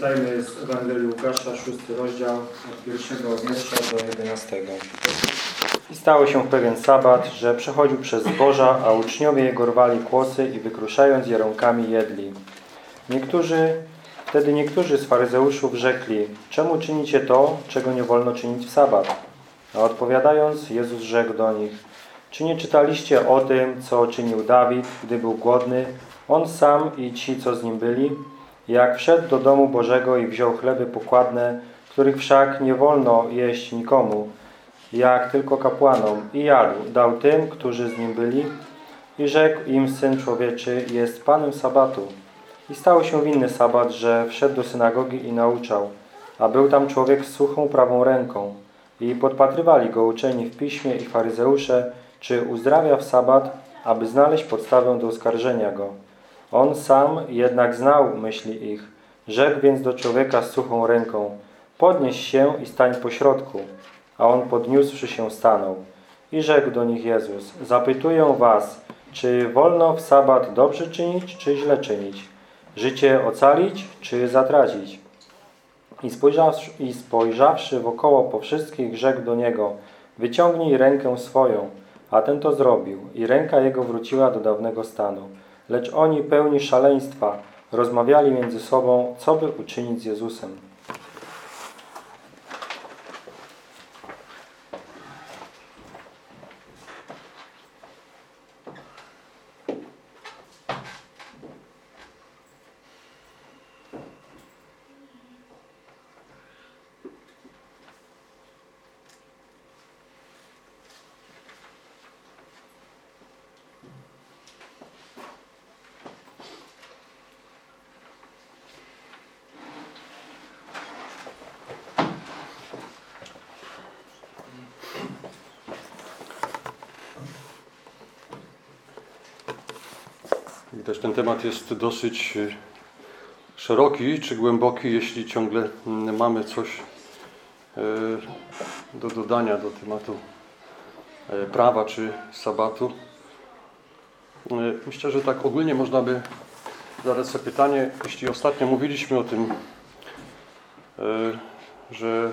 Czytajmy z Ewangelii Łukasza, szósty rozdział, od pierwszego wiersza do jedenastego. I stało się w pewien sabat, że przechodził przez zboża, a uczniowie jego rwali kłosy i wykruszając je rąkami jedli. Niektórzy, wtedy niektórzy z faryzeuszów rzekli, czemu czynicie to, czego nie wolno czynić w sabat? A odpowiadając, Jezus rzekł do nich, czy nie czytaliście o tym, co czynił Dawid, gdy był głodny, on sam i ci, co z nim byli? Jak wszedł do domu Bożego i wziął chleby pokładne, których wszak nie wolno jeść nikomu, jak tylko kapłanom, i jadł, dał tym, którzy z nim byli, i rzekł im Syn Człowieczy jest Panem Sabatu. I stało się w inny sabat, że wszedł do synagogi i nauczał, a był tam człowiek z suchą prawą ręką. I podpatrywali go uczeni w piśmie i faryzeusze, czy uzdrawia w sabat, aby znaleźć podstawę do oskarżenia go. On sam jednak znał myśli ich. Rzekł więc do człowieka z suchą ręką, podnieś się i stań po środku. A on podniósłszy się stanął. I rzekł do nich Jezus, zapytuję was, czy wolno w sabat dobrze czynić, czy źle czynić? Życie ocalić, czy zatracić? I spojrzawszy, I spojrzawszy wokoło po wszystkich, rzekł do niego, wyciągnij rękę swoją. A ten to zrobił i ręka jego wróciła do dawnego stanu. Lecz oni pełni szaleństwa rozmawiali między sobą, co by uczynić z Jezusem. Widać, ten temat jest dosyć y, szeroki czy głęboki, jeśli ciągle mm, mamy coś y, do dodania do tematu y, prawa czy sabatu. Myślę, że tak ogólnie można by zadać sobie pytanie, jeśli ostatnio mówiliśmy o tym, że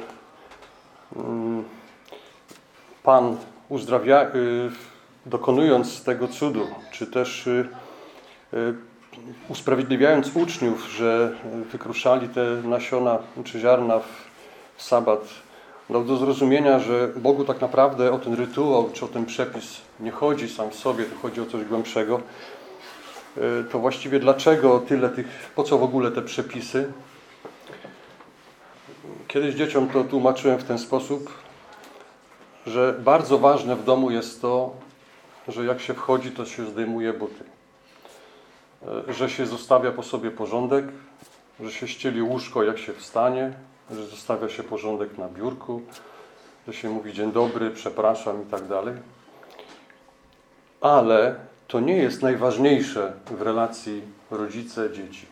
mm, Pan uzdrawia, dokonując tego cudu, czy też usprawiedliwiając uczniów, że wykruszali te nasiona czy ziarna w sabat, dał do zrozumienia, że Bogu tak naprawdę o ten rytuał czy o ten przepis nie chodzi sam w sobie, to chodzi o coś głębszego. To właściwie dlaczego tyle tych, po co w ogóle te przepisy? Kiedyś dzieciom to tłumaczyłem w ten sposób, że bardzo ważne w domu jest to, że jak się wchodzi, to się zdejmuje buty że się zostawia po sobie porządek, że się ścieli łóżko jak się wstanie, że zostawia się porządek na biurku, że się mówi dzień dobry, przepraszam i tak dalej. Ale to nie jest najważniejsze w relacji rodzice-dzieci.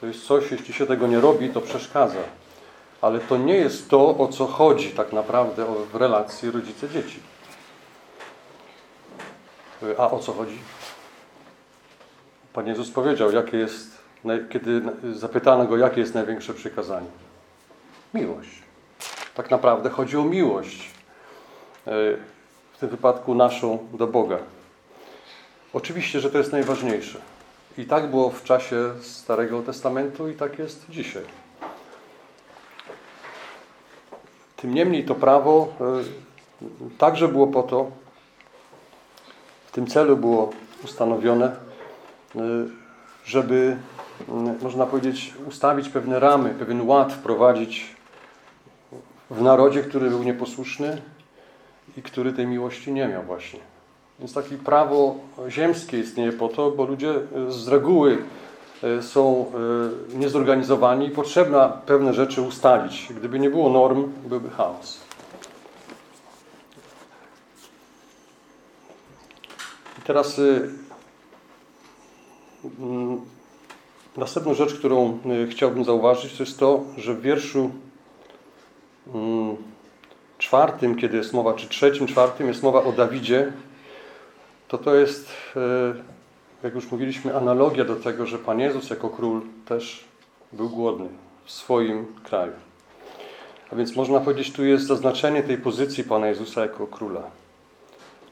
To jest coś, jeśli się tego nie robi, to przeszkadza. Ale to nie jest to, o co chodzi tak naprawdę w relacji rodzice-dzieci. A o co chodzi? Pan Jezus powiedział, jakie jest, kiedy zapytano Go, jakie jest największe przykazanie. Miłość. Tak naprawdę chodzi o miłość. E, w tym wypadku naszą do Boga. Oczywiście, że to jest najważniejsze. I tak było w czasie Starego Testamentu i tak jest dzisiaj. Tym niemniej to prawo e, także było po to, w tym celu było ustanowione, żeby, y, można powiedzieć, ustawić pewne ramy, pewien ład wprowadzić w narodzie, który był nieposłuszny i który tej miłości nie miał właśnie. Więc takie prawo ziemskie istnieje po to, bo ludzie z reguły y, są niezorganizowani i potrzebna pewne rzeczy ustalić. Gdyby nie było norm, byłby chaos. I teraz Mm, następną rzecz, którą y, chciałbym zauważyć, to jest to, że w wierszu mm, czwartym, kiedy jest mowa, czy trzecim, czwartym jest mowa o Dawidzie, to to jest, y, jak już mówiliśmy, analogia do tego, że Pan Jezus jako król też był głodny w swoim kraju. A więc można powiedzieć, tu jest zaznaczenie tej pozycji Pana Jezusa jako króla.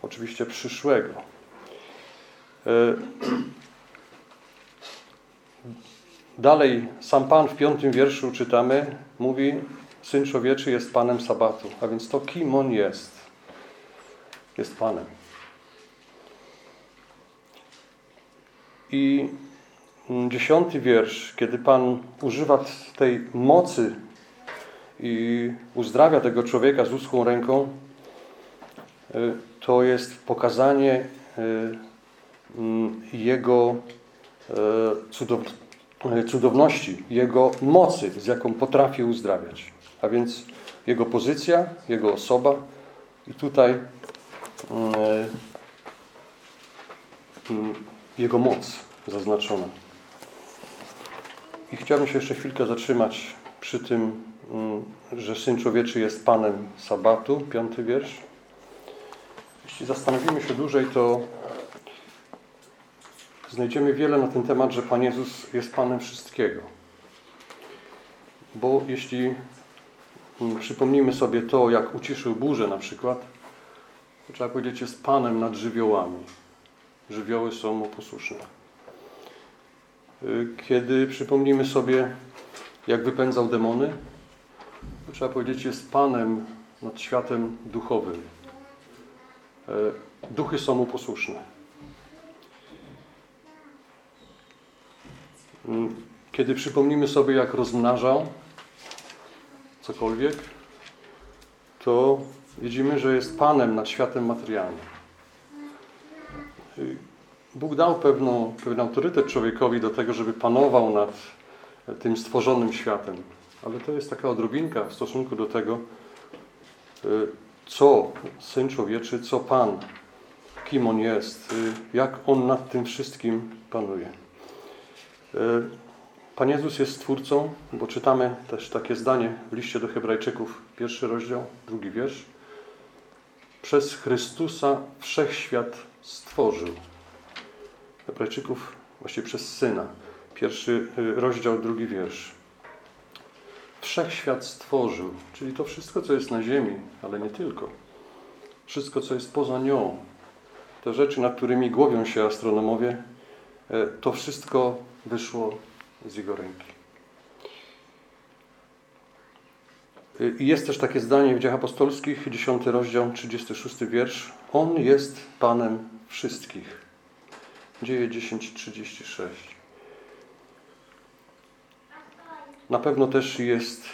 Oczywiście przyszłego. Dalej, sam Pan w piątym wierszu czytamy, mówi, Syn Człowieczy jest Panem Sabatu. A więc to kim On jest? Jest Panem. I dziesiąty wiersz, kiedy Pan używa tej mocy i uzdrawia tego człowieka z uschłą ręką, y, to jest pokazanie y, mm, Jego y, cudowności, Jego mocy, z jaką potrafi uzdrawiać. A więc Jego pozycja, Jego osoba i tutaj mm, mm, Jego moc zaznaczona. I chciałbym się jeszcze chwilkę zatrzymać przy tym, mm, że Syn Człowieczy jest Panem Sabatu, piąty wiersz. Jeśli zastanowimy się dłużej, to znajdziemy wiele na ten temat, że Pan Jezus jest Panem wszystkiego. Bo jeśli przypomnimy sobie to, jak uciszył burzę na przykład, to trzeba powiedzieć, jest Panem nad żywiołami. Żywioły są mu posłuszne. Kiedy przypomnimy sobie, jak wypędzał demony, to trzeba powiedzieć, jest Panem nad światem duchowym. E, Duchy są mu posłuszne. Kiedy przypomnimy sobie, jak rozmnażał cokolwiek, to widzimy, że jest Panem nad światem materialnym. Bóg dał pewną, pewien autorytet człowiekowi do tego, żeby panował nad tym stworzonym światem. Ale to jest taka odrobinka w stosunku do tego, co Syn Człowieczy, co Pan, kim On jest, jak On nad tym wszystkim panuje. Pan Jezus jest Stwórcą, bo czytamy też takie zdanie w liście do Hebrajczyków, pierwszy rozdział, drugi wiersz. Przez Chrystusa wszechświat stworzył. Hebrajczyków właściwie przez Syna. Pierwszy y, rozdział, drugi wiersz. Wszechświat stworzył, czyli to wszystko, co jest na ziemi, ale nie tylko. Wszystko, co jest poza nią. Te rzeczy, nad którymi głowią się astronomowie, e, to wszystko wyszło z Jego ręki. Y, I jest też takie zdanie w Dziejach Apostolskich, 10 rozdział, 36 wiersz. On jest Panem wszystkich. Dzieje 10:36. Na pewno też jest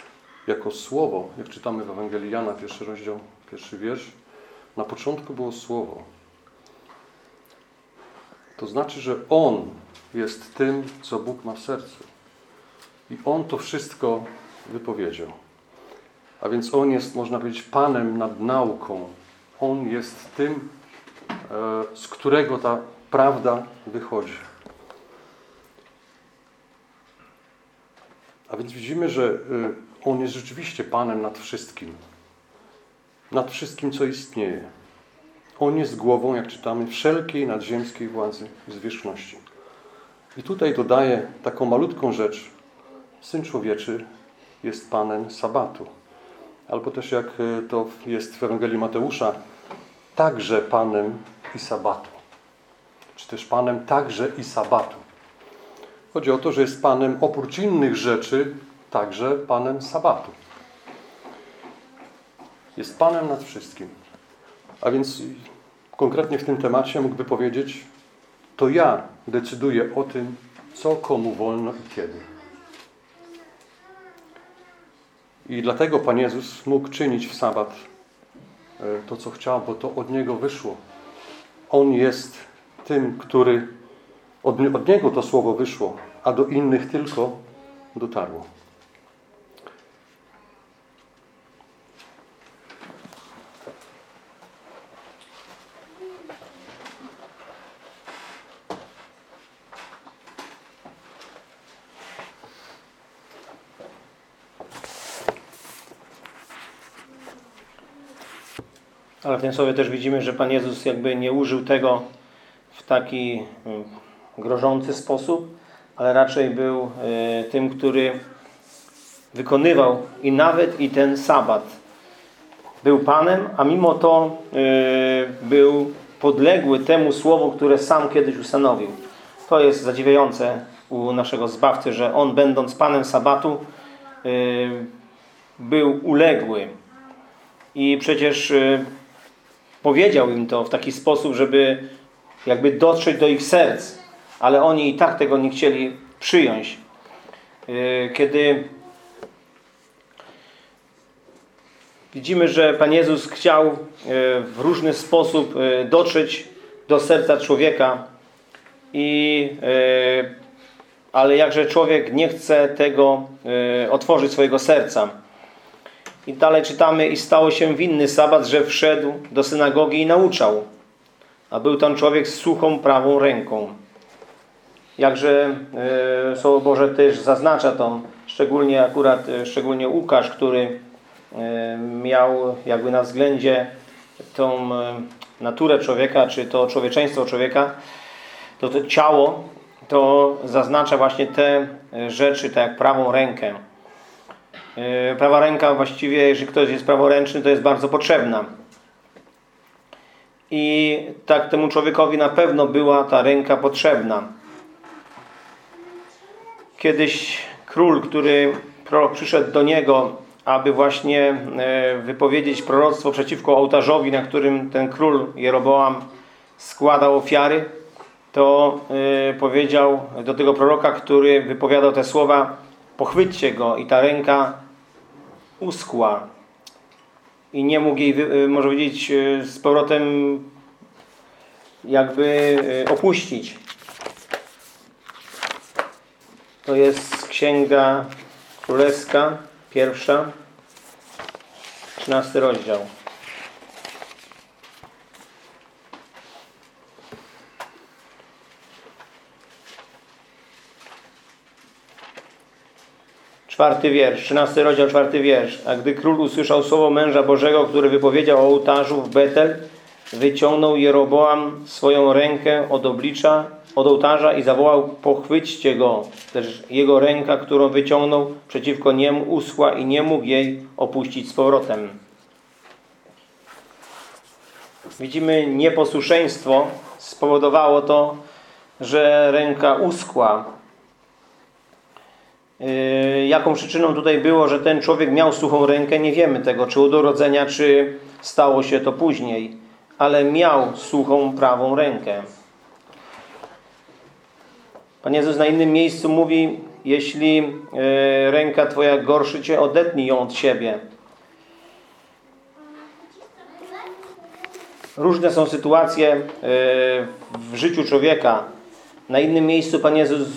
jako słowo, jak czytamy w Ewangelii Jana, pierwszy rozdział, pierwszy wiersz. Na początku było słowo. To znaczy, że On jest tym, co Bóg ma w sercu. I On to wszystko wypowiedział. A więc On jest, można powiedzieć, Panem nad nauką. On jest tym, e, z którego ta prawda wychodzi. A więc widzimy, że y, On jest rzeczywiście Panem nad wszystkim. Nad wszystkim, co istnieje. On jest głową, jak czytamy, wszelkiej nadziemskiej władzy i zwierzchności. I tutaj dodaje taką malutką rzecz. Syn Człowieczy jest Panem Sabatu. Albo też jak y, to jest w Ewangelii Mateusza, także Panem i Sabatu czy też Panem także i sabatu. Chodzi o to, że jest Panem oprócz innych rzeczy, także Panem sabatu. Jest Panem nad wszystkim. A więc konkretnie w tym temacie mógłby powiedzieć, to ja decyduję o tym, co komu wolno i kiedy. I dlatego Pan Jezus mógł czynić w sabat e, to, co chciał, bo to od Niego wyszło. On jest tym, który od, od Niego to słowo wyszło, a do innych tylko dotarło. Tym słowie też widzimy, że Pan Jezus jakby nie użył tego w taki mm, grożący sposób, ale raczej był e, tym, który wykonywał i nawet i ten sabat. Był Panem, a mimo to e, był podległy temu słowu, które sam kiedyś ustanowił. To jest zadziwiające u naszego Zbawcy, że On będąc Panem sabatu był uległy. I przecież powiedział im to w taki sposób, żeby jakby dotrzeć do ich serc, ale oni i tak tego nie chcieli przyjąć. E, Kiedy widzimy, że Pan Jezus chciał e, w różny sposób e, dotrzeć do serca człowieka i ale jakże człowiek nie chce tego otworzyć swojego serca. I dalej czytamy, i stało się w inny sabat, że wszedł do synagogi i nauczał. A był tam człowiek z suchą prawą ręką. Jakże e, Słowo Boże też zaznacza to, szczególnie akurat, e, szczególnie Łukasz, który e, miał jakby na względzie tą naturę człowieka, czy to człowieczeństwo człowieka, to to ciało, to zaznacza właśnie te rzeczy, tak jak prawą rękę. E, Prawa ręka właściwie, jeżeli ktoś jest praworęczny, to jest bardzo potrzebna. I tak temu człowiekowi na pewno była ta ręka potrzebna. Kiedyś król, który prorok przyszedł do niego, aby właśnie e, wypowiedzieć proroctwo przeciwko ołtarzowi, na którym ten król Jeroboam składał ofiary, to e, powiedział do tego proroka, który wypowiadał te słowa, pochwyćcie go i ta ręka uschła i nie mógł jej, e, może powiedzieć, e, z powrotem jakby e, opuścić. To jest Księga Królewska, pierwsza, 13 rozdział. Czwarty wiersz, 13 rozdział, czwarty wiersz. A gdy król usłyszał słowo męża Bożego, który wypowiedział o ołtarzu w Betel, wyciągnął Jeroboam swoją rękę od oblicza, od ołtarza i zawołał, pochwyćcie go. Też jego ręka, którą wyciągnął przeciwko niemu, uschła i nie mógł jej opuścić z powrotem. Widzimy nieposłuszeństwo spowodowało to, że ręka uschła. Yy, Jaką przyczyną tutaj było, że ten człowiek miał suchą rękę, nie wiemy tego, czy od urodzenia, czy stało się to później, ale miał suchą prawą rękę. Pan Jezus na innym miejscu mówi, jeśli yy, ręka Twoja gorszy Cię, odetnij ją od siebie. Różne są sytuacje yy, w życiu człowieka. Na innym miejscu Pan Jezus,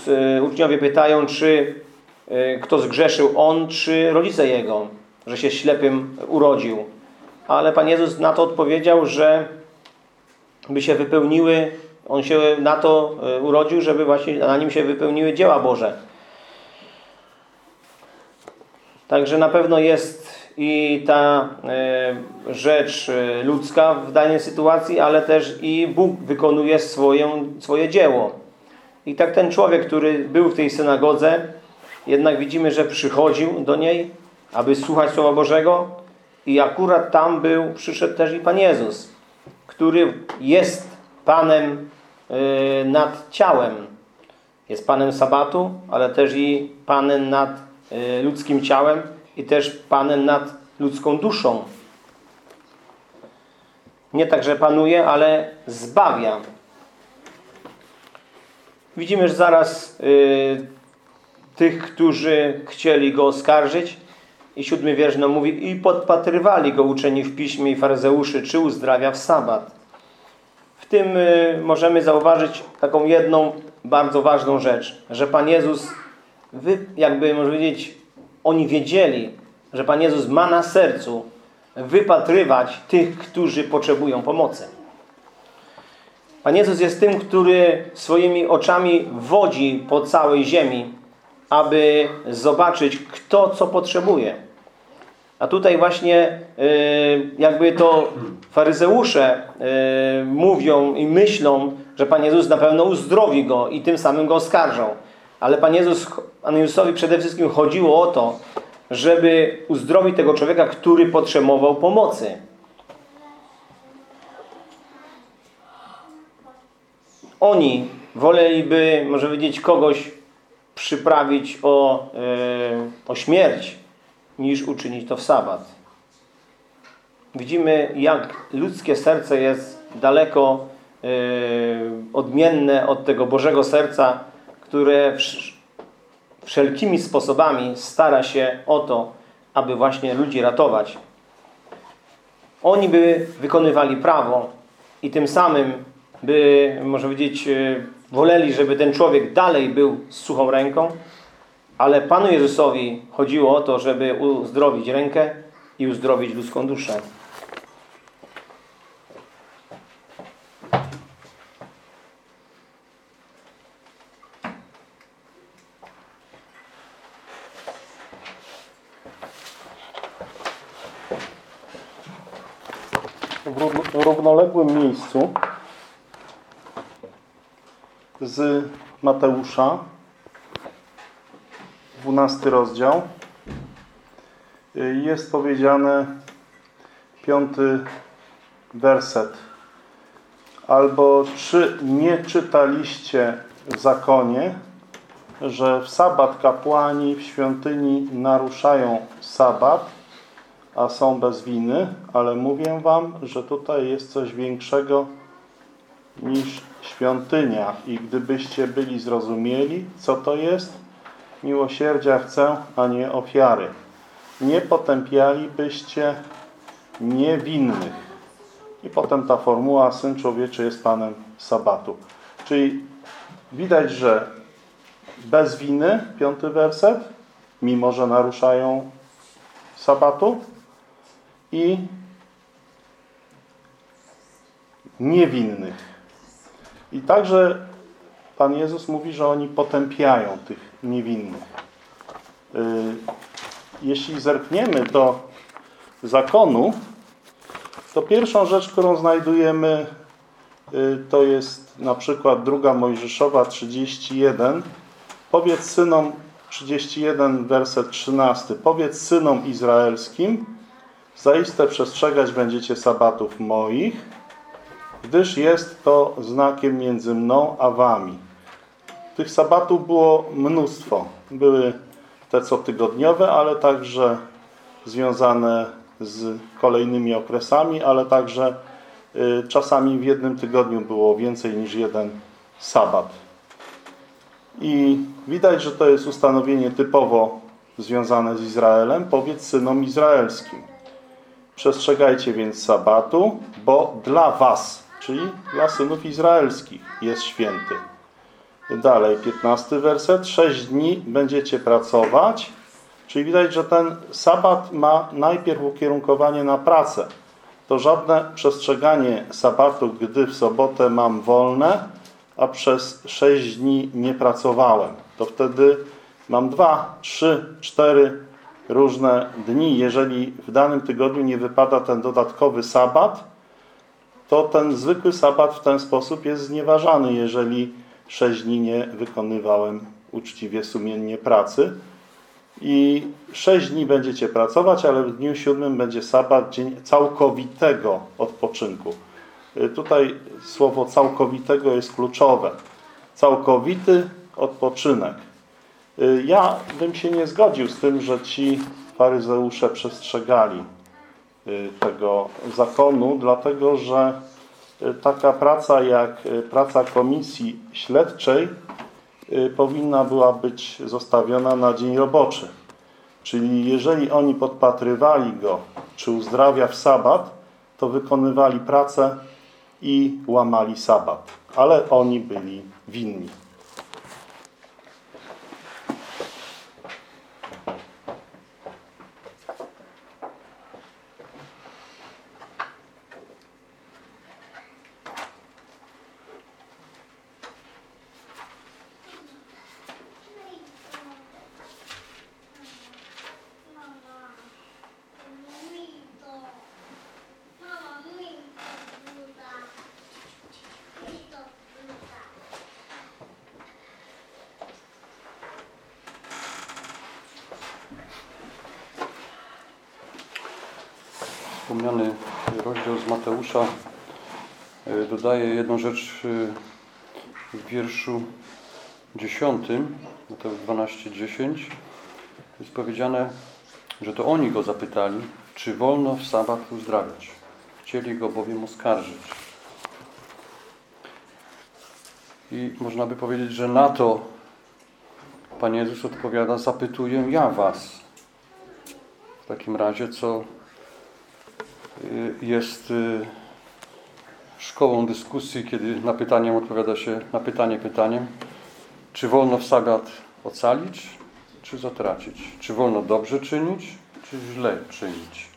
uczniowie pytają, czy kto zgrzeszył, on czy rodzice jego, że się ślepym urodził. Ale Pan Jezus na to odpowiedział, że by się wypełniły, on się na to yy, urodził, żeby właśnie na nim się wypełniły dzieła Boże. Także na pewno jest i ta e, rzecz e, ludzka w danej sytuacji, ale też i Bóg wykonuje swoją, swoje dzieło. I tak ten człowiek, który był w tej synagodze, jednak widzimy, że przychodził do niej, aby słuchać Słowa Bożego i akurat tam był, przyszedł też i Pan Jezus, który jest Panem e, nad ciałem. Jest Panem sabatu, ale też i Panem nad e, ludzkim ciałem i też Panem nad ludzką duszą. Nie tak, że panuje, ale zbawia. Widzimy, że zaraz y, tych, którzy chcieli go oskarżyć i siódmy wiersz nam mówi i podpatrywali go uczeni w piśmie i faryzeuszy, czy uzdrawia w sabat. W tym y, możemy zauważyć taką jedną bardzo ważną rzecz, że Pan Jezus, jakby można powiedzieć, oni wiedzieli, że Pan Jezus ma na sercu wypatrywać tych, którzy potrzebują pomocy. Pan Jezus jest tym, który swoimi oczami wodzi po całej ziemi, aby zobaczyć, kto co potrzebuje. A tutaj właśnie y, jakby to faryzeusze y, mówią i myślą, że Pan Jezus na pewno uzdrowi go i tym samym go oskarżą. Ale Pan Jezus, Jezusowi przede wszystkim chodziło o to, żeby uzdrowić tego człowieka, który potrzebował pomocy. Oni woleliby, może powiedzieć, kogoś przyprawić o, yy, o śmierć, niż uczynić to w sabat. Widzimy, jak ludzkie serce jest daleko yy, odmienne od tego Bożego serca, które wsz wszelkimi sposobami stara się o to, aby właśnie ludzi ratować. Oni by wykonywali prawo i tym samym by, może powiedzieć, yy, woleli, żeby ten człowiek dalej był z suchą ręką, ale Panu Jezusowi chodziło o to, żeby uzdrowić rękę i uzdrowić ludzką duszę. w ró- równoległym miejscu z Mateusza, 12 rozdział, jest powiedziane piąty werset. Albo czy nie czytaliście w zakonie, że w sabat kapłani w świątyni naruszają sabat, a są bez winy, ale mówię wam, że tutaj jest coś większego niż świątynia. I gdybyście byli zrozumieli, co to jest, miłosierdzia chcę, a nie ofiary. Nie potępialibyście niewinnych. I potem ta formuła, Syn Człowieczy jest Panem Sabatu. Czyli widać, że bez winy, piąty werset, mimo że naruszają Sabatu, i niewinnych. I także Pan Jezus mówi, że oni potępiają tych niewinnych. Y, Jeśli zerkniemy do zakonu, to pierwszą rzecz, którą znajdujemy, y, to jest na przykład druga Mojżeszowa 31. Powiedz synom, 31 werset 13. Powiedz synom izraelskim, Zaiste przestrzegać będziecie sabatów moich, gdyż jest to znakiem między mną a wami. Tych sabatów było mnóstwo. Były te cotygodniowe, ale także związane z kolejnymi okresami, ale także y, czasami w jednym tygodniu było więcej niż jeden sabat. I widać, że to jest ustanowienie typowo związane z Izraelem. Powiedz synom izraelskim. Przestrzegajcie więc sabatu, bo dla was, czyli dla synów izraelskich jest święty. Dalej, 15 werset. Sześć dni będziecie pracować. Czyli widać, że ten sabat ma najpierw ukierunkowanie na pracę. To żadne przestrzeganie sabatu, gdy w sobotę mam wolne, a przez sześć dni nie pracowałem. To wtedy mam dwa, trzy, cztery różne dni. Jeżeli w danym tygodniu nie wypada ten dodatkowy sabat, to ten zwykły sabat w ten sposób jest znieważany, jeżeli sześć dni nie wykonywałem uczciwie, sumiennie pracy. I sześć dni będziecie pracować, ale w dniu siódmym będzie sabat, dzień całkowitego odpoczynku. Y, Tutaj słowo całkowitego jest kluczowe. Całkowity odpoczynek. Y, Ja bym się nie zgodził z tym, że ci faryzeusze przestrzegali tego zakonu, dlatego że y, taka praca jak y, praca komisji śledczej y, powinna była być zostawiona na dzień roboczy. Czyli jeżeli oni podpatrywali go, czy uzdrawia w sabat, to wykonywali pracę i łamali sabat. Ale oni byli winni. Wspomniany rozdział z Mateusza e, dodaje jedną rzecz e, w wierszu 10, Mateusz 12:10. Jest powiedziane, że to oni go zapytali, czy wolno w sabat uzdrawiać. Chcieli go bowiem oskarżyć. I można by powiedzieć, że na to Pan Jezus odpowiada, zapytuję ja was. W takim razie, co jest y, szkołą dyskusji, kiedy na pytanie odpowiada się na pytanie pytaniem, czy wolno w sabat ocalić, czy zatracić? Czy wolno dobrze czynić, czy źle czynić?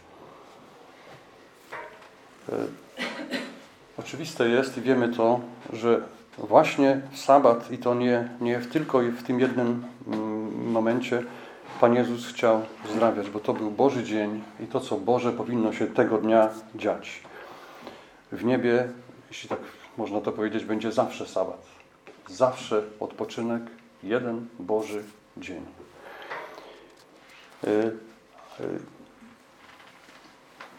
Y, Oczywiste jest i wiemy to, że właśnie sabat i to nie, nie tylko w tym jednym mm, momencie Pan Jezus chciał uzdrawiać, bo to był Boży dzień i to, co Boże powinno się tego dnia dziać. W niebie, jeśli tak można to powiedzieć, będzie zawsze sabat. Zawsze odpoczynek, jeden Boży dzień. Y, y,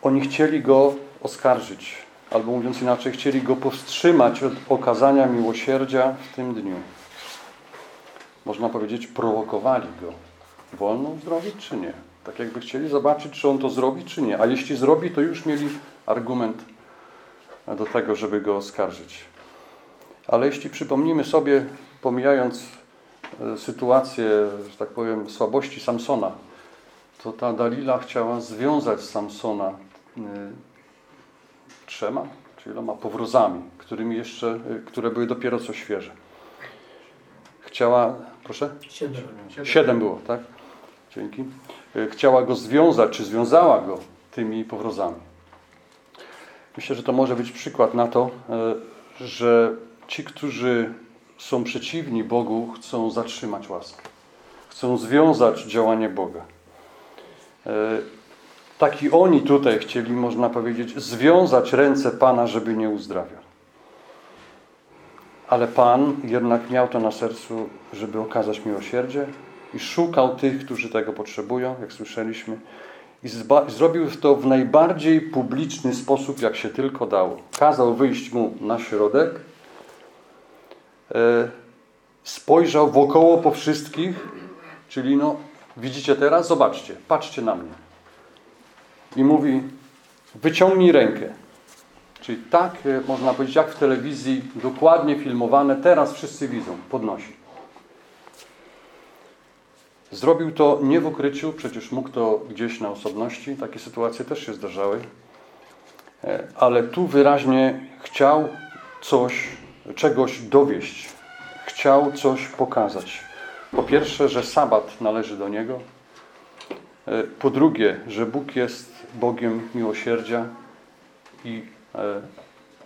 Oni chcieli Go oskarżyć, albo mówiąc inaczej, chcieli Go powstrzymać od okazania miłosierdzia w tym dniu. Można powiedzieć, prowokowali Go. Wolno uzdrowić czy nie? Tak jakby chcieli zobaczyć, czy On to zrobi, czy nie. A jeśli zrobi, to już mieli argument do tego, żeby Go oskarżyć. Ale jeśli przypomnimy sobie, pomijając e, sytuację, że tak powiem, słabości Samsona, to ta Dalila chciała związać Samsona y, trzema czy iloma powrozami, którymi jeszcze, y, które były dopiero co świeże. Chciała, proszę? Siedem. Siedem było, tak? Dzięki. Y, Chciała go związać, czy związała go tymi powrozami. Myślę, że to może być przykład na to, y, że ci, którzy są przeciwni Bogu, chcą zatrzymać łaskę. Chcą związać działanie Boga. Y, Tak i oni tutaj chcieli, można powiedzieć, związać ręce Pana, żeby nie uzdrawiał. Ale Pan jednak miał to na sercu, żeby okazać miłosierdzie i szukał tych, którzy tego potrzebują, jak słyszeliśmy. I zrobił to w najbardziej publiczny sposób, jak się tylko dało. Kazał wyjść mu na środek, e, spojrzał wokoło po wszystkich, czyli no, widzicie teraz, zobaczcie, patrzcie na mnie. I mówi, wyciągnij rękę. Czyli tak, e, można powiedzieć, jak w telewizji, dokładnie filmowane, teraz wszyscy widzą, podnosi. Zrobił to nie w ukryciu, przecież mógł to gdzieś na osobności, takie sytuacje też się zdarzały, E, ale tu wyraźnie chciał coś, czegoś dowieść, chciał coś pokazać. Po pierwsze, że sabat należy do Niego, E, po drugie, że Bóg jest Bogiem miłosierdzia i e,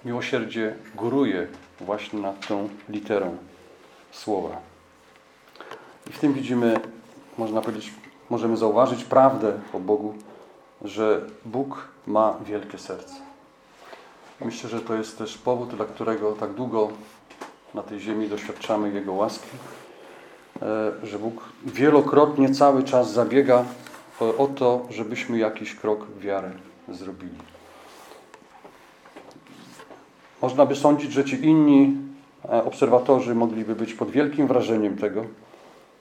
miłosierdzie góruje właśnie nad tą literą słowa. I w tym widzimy, można powiedzieć, możemy zauważyć prawdę o Bogu, że Bóg ma wielkie serce. Myślę, że to jest też powód, dla którego tak długo na tej ziemi doświadczamy Jego łaski, e, że Bóg wielokrotnie cały czas zabiega o, to, żebyśmy jakiś krok w wiarę zrobili. Można by sądzić, że ci inni e, obserwatorzy mogliby być pod wielkim wrażeniem tego,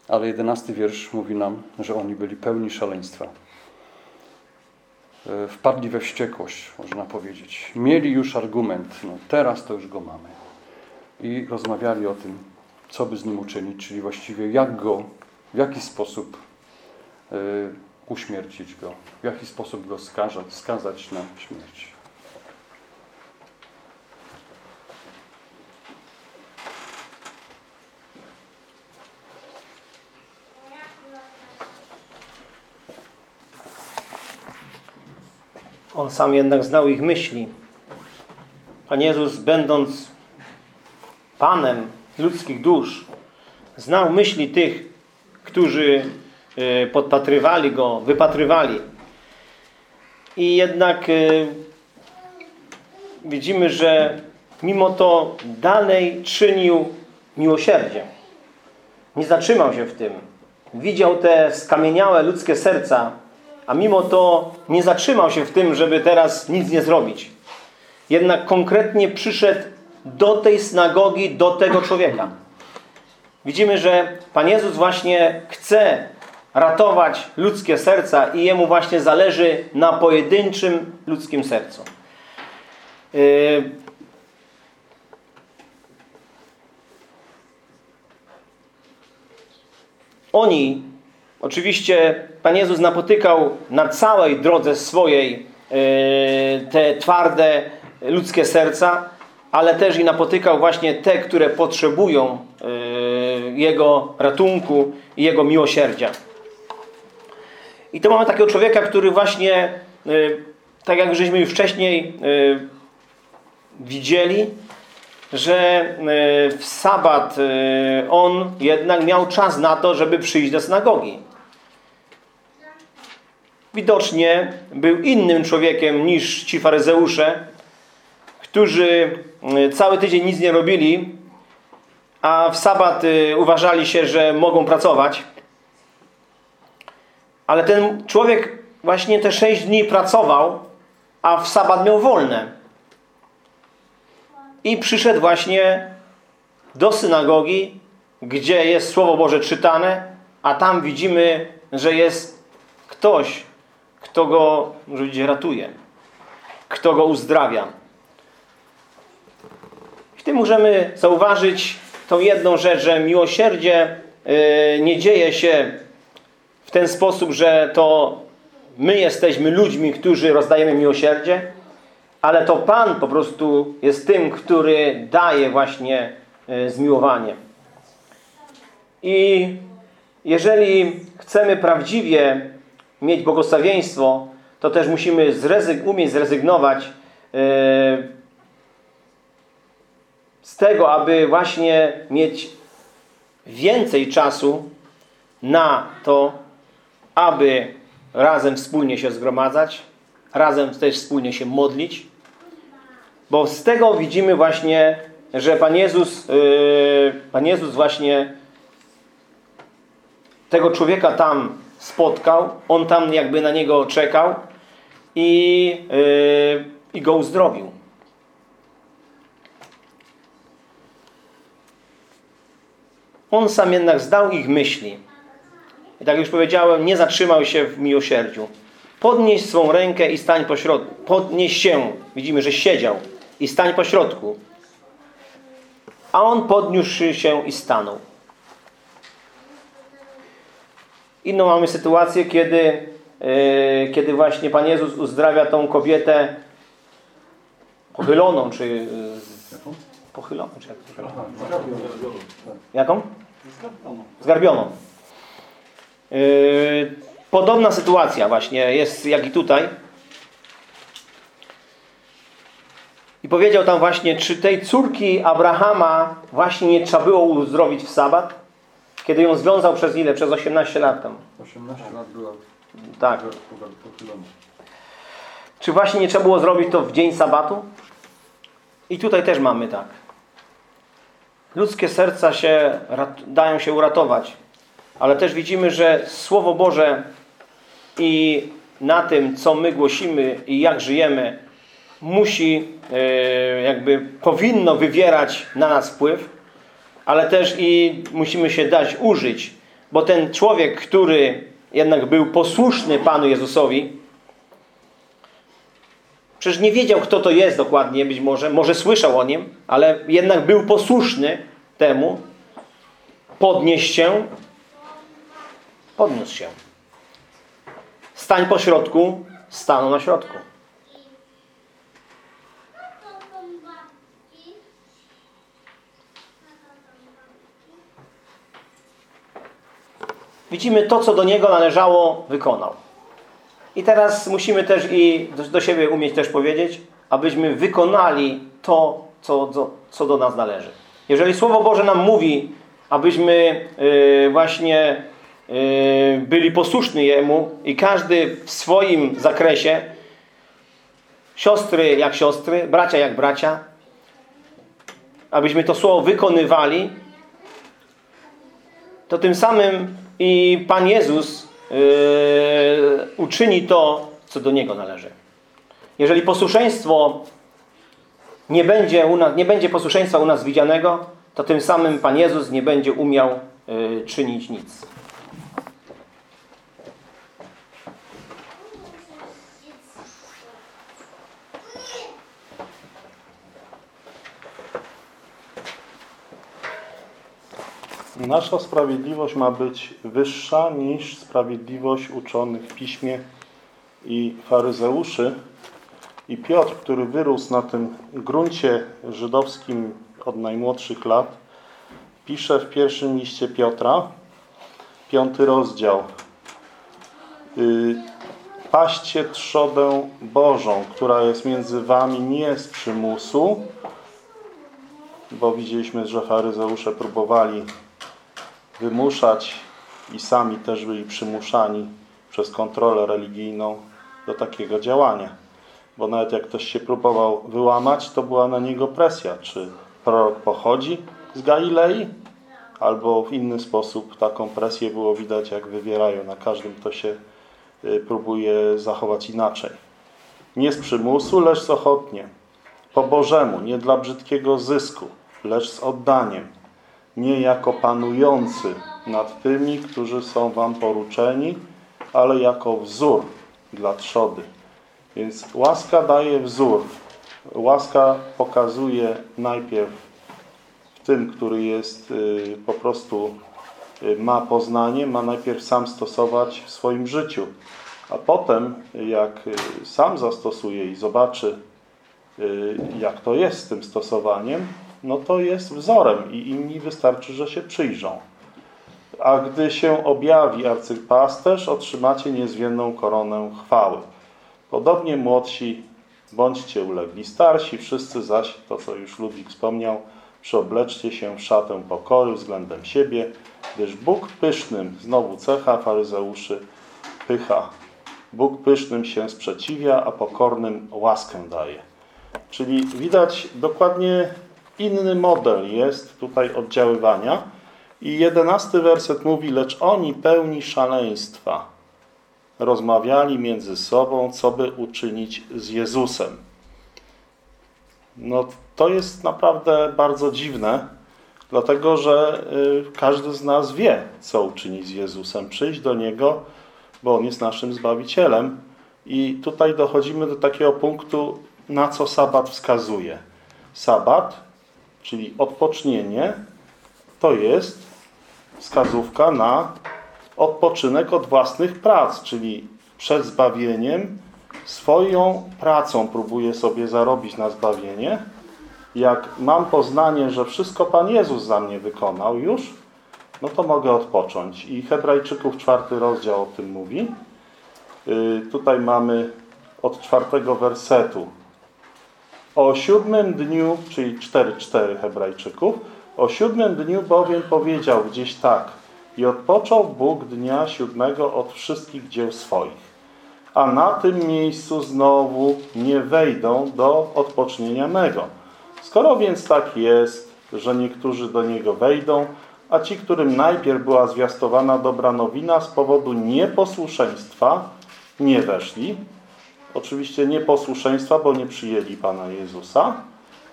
ale jedenasty wiersz mówi nam, że oni byli pełni szaleństwa. E, Wpadli we wściekłość, można powiedzieć. Mieli już argument, no teraz to już go mamy. I rozmawiali o tym, co by z nim uczynić, czyli właściwie jak go, w jaki sposób e, uśmiercić go, w jaki sposób go skazać, skazać na śmierć. On sam jednak znał ich myśli. Pan Jezus, będąc Panem ludzkich dusz, znał myśli tych, którzy e, podpatrywali Go, wypatrywali. I jednak e, widzimy, że mimo to dalej czynił miłosierdzie. Nie zatrzymał się w tym. Widział te skamieniałe ludzkie serca, a mimo to nie zatrzymał się w tym, żeby teraz nic nie zrobić. Jednak konkretnie przyszedł do tej synagogi, do tego człowieka. Widzimy, że Pan Jezus właśnie chce ratować ludzkie serca i Jemu właśnie zależy na pojedynczym ludzkim sercu. Yy, Oni, oczywiście Pan Jezus napotykał na całej drodze swojej yy, te twarde ludzkie serca, ale też i napotykał właśnie te, które potrzebują yy, Jego ratunku i Jego miłosierdzia. I to mamy takiego człowieka, który właśnie, yy, tak jak żeśmy już wcześniej widzieli, że w sabat on jednak miał czas na to, żeby przyjść do synagogi. Widocznie był innym człowiekiem niż ci faryzeusze, którzy y, cały tydzień nic nie robili, a w sabat uważali się, że mogą pracować. Ale ten człowiek właśnie te sześć dni pracował, a w sabat miał wolne. I przyszedł właśnie do synagogi, gdzie jest Słowo Boże czytane, a tam widzimy, że jest ktoś, kto go, może powiedzieć, ratuje, kto go uzdrawia. W tym możemy zauważyć tą jedną rzecz, że miłosierdzie yy, nie dzieje się w ten sposób, że to my jesteśmy ludźmi, którzy rozdajemy miłosierdzie, ale to Pan po prostu jest tym, który daje właśnie e, zmiłowanie. I jeżeli chcemy prawdziwie mieć błogosławieństwo, to też musimy zrezyg umieć zrezygnować e, z tego, aby właśnie mieć więcej czasu na to, aby razem wspólnie się zgromadzać, razem też wspólnie się modlić, bo z tego widzimy właśnie, że Pan Jezus, yy, Pan Jezus właśnie tego człowieka tam spotkał, on tam jakby na niego czekał i, yy, i go uzdrowił. On sam jednak zdał ich myśli. I tak już powiedziałem, nie zatrzymał się w miłosierdziu. Podnieś swą rękę i stań pośrodku. Podnieś się. Widzimy, że siedział i stań po środku. A on podniósł się i stanął. Inną mamy sytuację, kiedy, yy, kiedy właśnie Pan Jezus uzdrawia tą kobietę pochyloną, czy yy, pochyloną, czy jak to Jaką? Zgarbioną. Yy, podobna sytuacja właśnie jest jak i tutaj. I powiedział tam właśnie, czy tej córki Abrahama właśnie nie trzeba było uzdrowić w sabat? Kiedy ją związał przez ile? Przez 18 lat tam. 18 lat była Tak. Czy właśnie nie trzeba było zrobić to w dzień sabatu? I tutaj też mamy tak. Ludzkie serca się dają się uratować. Ale też widzimy, że Słowo Boże i na tym, co my głosimy i jak żyjemy, musi, e, jakby powinno wywierać na nas wpływ, ale też i musimy się dać użyć, bo ten człowiek, który jednak był posłuszny Panu Jezusowi, przecież nie wiedział, kto to jest dokładnie, być może, może słyszał o nim, ale jednak był posłuszny temu, podnieść się, podniósł się. Stań po środku, stanął na środku. Widzimy to, co do niego należało, wykonał. I teraz musimy też i do, do siebie umieć też powiedzieć, abyśmy wykonali to, co, co, co do nas należy. Jeżeli Słowo Boże nam mówi, abyśmy yy, właśnie yy, byli posłuszni Jemu i każdy w swoim zakresie, siostry jak siostry, bracia jak bracia, abyśmy to Słowo wykonywali, to tym samym i Pan Jezus yy, uczyni to, co do Niego należy. Jeżeli posłuszeństwo nie będzie, u nas, nie będzie posłuszeństwa u nas widzianego, to tym samym Pan Jezus nie będzie umiał y, czynić nic. Nasza sprawiedliwość ma być wyższa niż sprawiedliwość uczonych w piśmie i faryzeuszy. I Piotr, który wyrósł na tym gruncie żydowskim od najmłodszych lat, pisze w pierwszym liście Piotra, piąty rozdział. Y, Paście trzodę Bożą, która jest między wami nie z przymusu, bo widzieliśmy, że faryzeusze próbowali wymuszać i sami też byli przymuszani przez kontrolę religijną do takiego działania. Bo nawet jak ktoś się próbował wyłamać, to była na niego presja. Czy prorok pochodzi z Galilei? Albo w inny sposób taką presję było widać, jak wywierają na każdym, kto się y, próbuje zachować inaczej. Nie z przymusu, lecz z ochotnie. Po Bożemu, nie dla brzydkiego zysku, lecz z oddaniem nie jako panujący nad tymi, którzy są wam poruczeni, ale jako wzór dla trzody. Więc łaska daje wzór. Łaska pokazuje najpierw w tym, który jest y, po prostu y, ma poznanie, ma najpierw sam stosować w swoim życiu. A potem, jak y, sam zastosuje i zobaczy, jak to jest z tym stosowaniem, no to jest wzorem i inni wystarczy, że się przyjrzą. A gdy się objawi arcypasterz, otrzymacie niezmienną koronę chwały. Podobnie młodsi bądźcie ulegli starsi, wszyscy zaś, to co już Ludwik wspomniał, przyobleczcie się w szatę pokory względem siebie, gdyż Bóg pysznym, znowu cecha faryzeuszy, pycha. Bóg pysznym się sprzeciwia, a pokornym łaskę daje. Czyli widać dokładnie inny model jest tutaj oddziaływania. I jedenasty werset mówi, lecz oni pełni szaleństwa rozmawiali między sobą, co by uczynić z Jezusem. No to jest naprawdę bardzo dziwne, dlatego że y, każdy z nas wie, co uczynić z Jezusem. Przyjść do Niego, bo On jest naszym Zbawicielem. I tutaj dochodzimy do takiego punktu, na co Sabat wskazuje. Sabat czyli odpocznienie, to jest wskazówka na odpoczynek od własnych prac, czyli przed zbawieniem swoją pracą próbuję sobie zarobić na zbawienie. Jak mam poznanie, że wszystko Pan Jezus za mnie wykonał już, no to mogę odpocząć. I Hebrajczyków czwarty rozdział o tym mówi. Yy, tutaj mamy od czwartego wersetu. O siódmym dniu, czyli 4-4 Hebrajczyków, o siódmym dniu bowiem powiedział gdzieś tak i odpoczął Bóg dnia siódmego od wszystkich dzieł swoich. A na tym miejscu znowu nie wejdą do odpocznienia mego. Skoro więc tak jest, że niektórzy do niego wejdą, a ci, którym najpierw była zwiastowana dobra nowina z powodu nieposłuszeństwa nie weszli, oczywiście nieposłuszeństwa, bo nie przyjęli Pana Jezusa.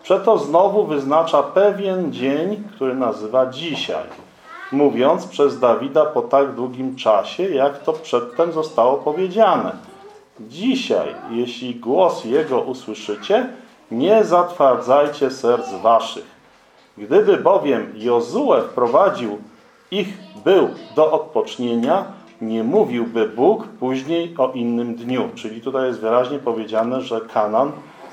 Przeto znowu wyznacza pewien dzień, który nazywa dzisiaj, mówiąc przez Dawida po tak długim czasie, jak to przedtem zostało powiedziane. Dzisiaj, jeśli głos Jego usłyszycie, nie zatwardzajcie serc waszych. Gdyby bowiem Jozue wprowadził ich był do odpocznienia, nie mówiłby Bóg później o innym dniu. Czyli tutaj jest wyraźnie powiedziane, że Kanan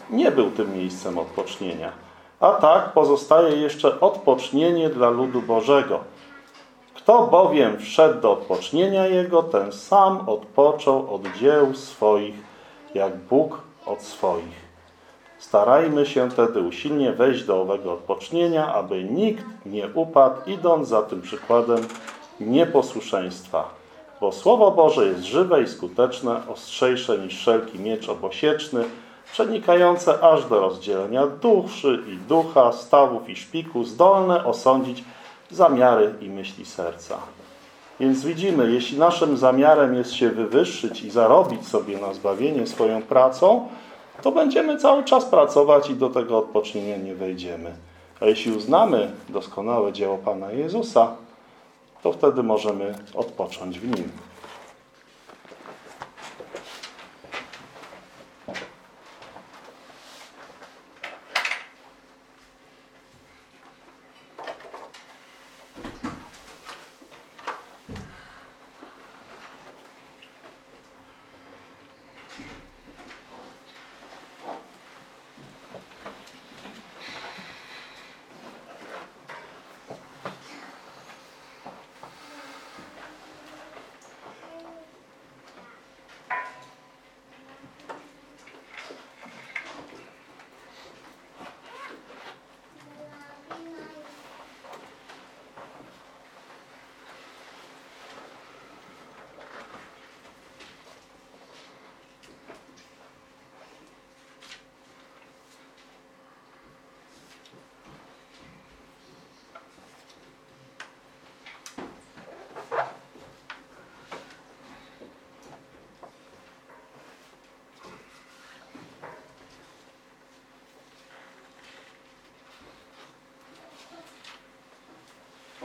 nie był tym miejscem odpocznienia. A tak pozostaje jeszcze odpocznienie dla ludu Bożego. Kto bowiem wszedł do odpocznienia Jego, ten sam odpoczął od dzieł swoich, jak Bóg od swoich. Starajmy się tedy usilnie wejść do owego odpocznienia, aby nikt nie upadł, idąc za tym przykładem nieposłuszeństwa bo Słowo Boże jest żywe i skuteczne, ostrzejsze niż wszelki miecz obosieczny, przenikające aż do rozdzielenia duszy i ducha, stawów i szpiku, zdolne osądzić zamiary i myśli serca. Więc widzimy, jeśli naszym zamiarem jest się wywyższyć i zarobić sobie na zbawienie swoją pracą, to będziemy cały czas pracować i do tego odpocznienia nie wejdziemy. A jeśli uznamy doskonałe dzieło Pana Jezusa, to wtedy możemy odpocząć w nim.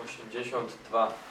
82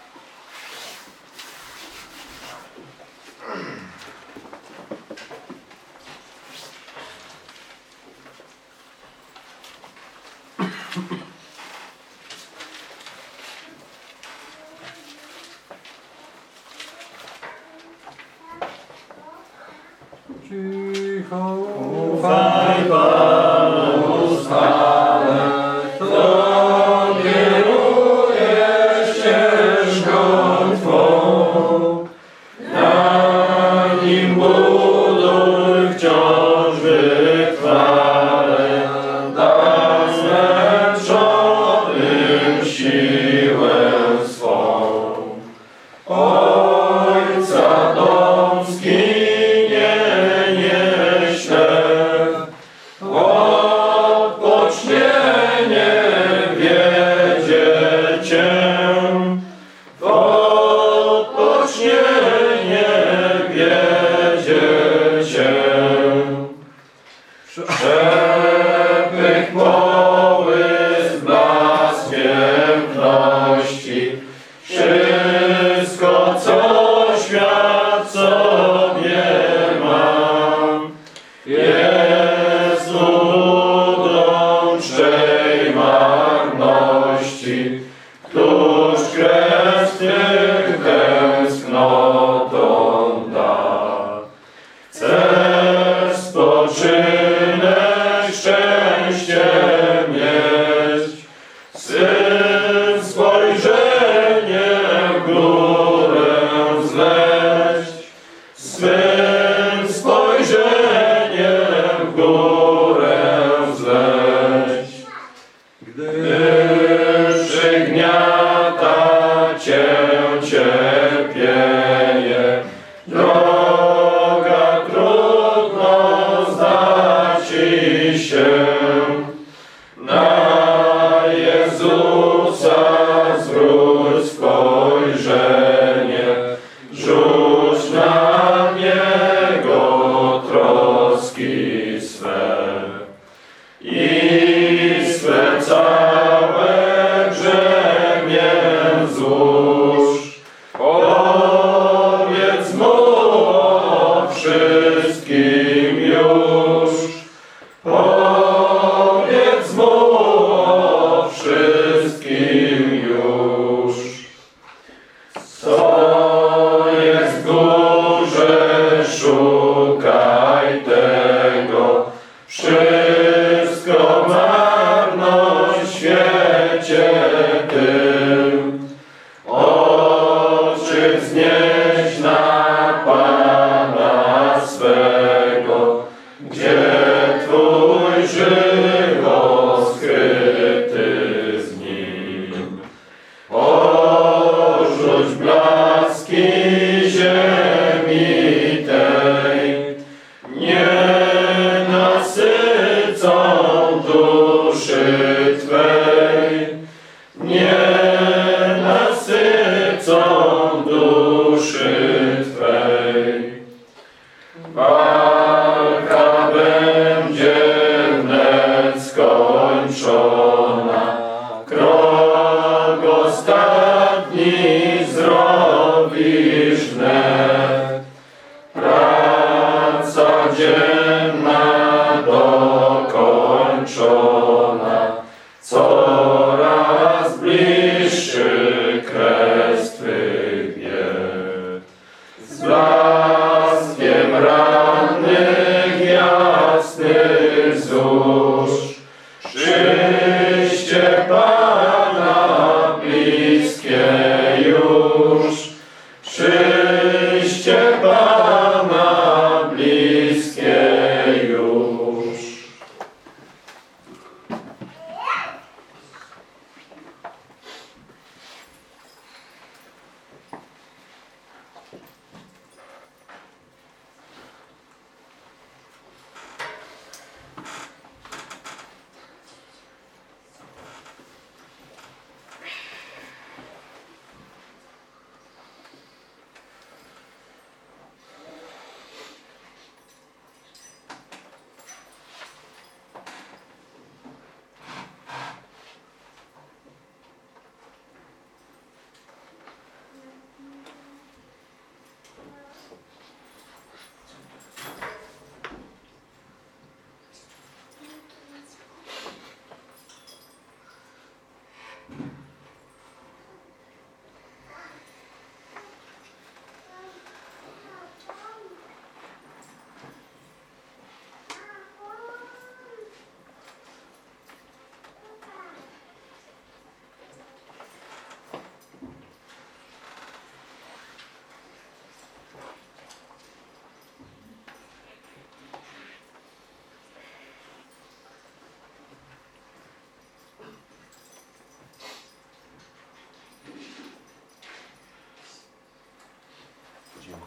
Gdy wszech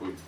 coisa.